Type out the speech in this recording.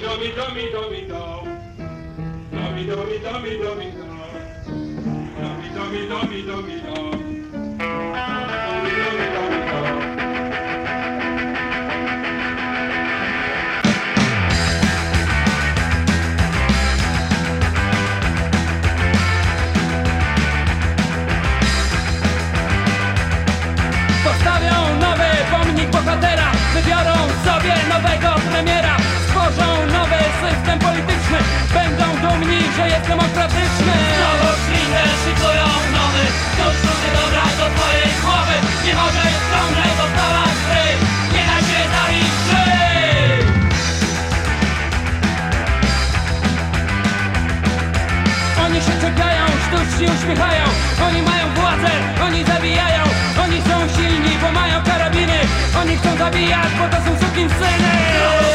mi do mi do mi do mi do do mi do mi do mi do mi Wybiorą dumni, że jest demokratyczny Znowu ślinę szykują nowy. Cóż tu się dobra do twojej głowy. Nie możesz ciągle dostawać gry Nie da się żyj Oni się czepiają, sztucznie uśmiechają. Oni mają władzę, oni zabijają. Oni są silni, bo mają karabiny. Oni chcą zabijać, bo to są syny.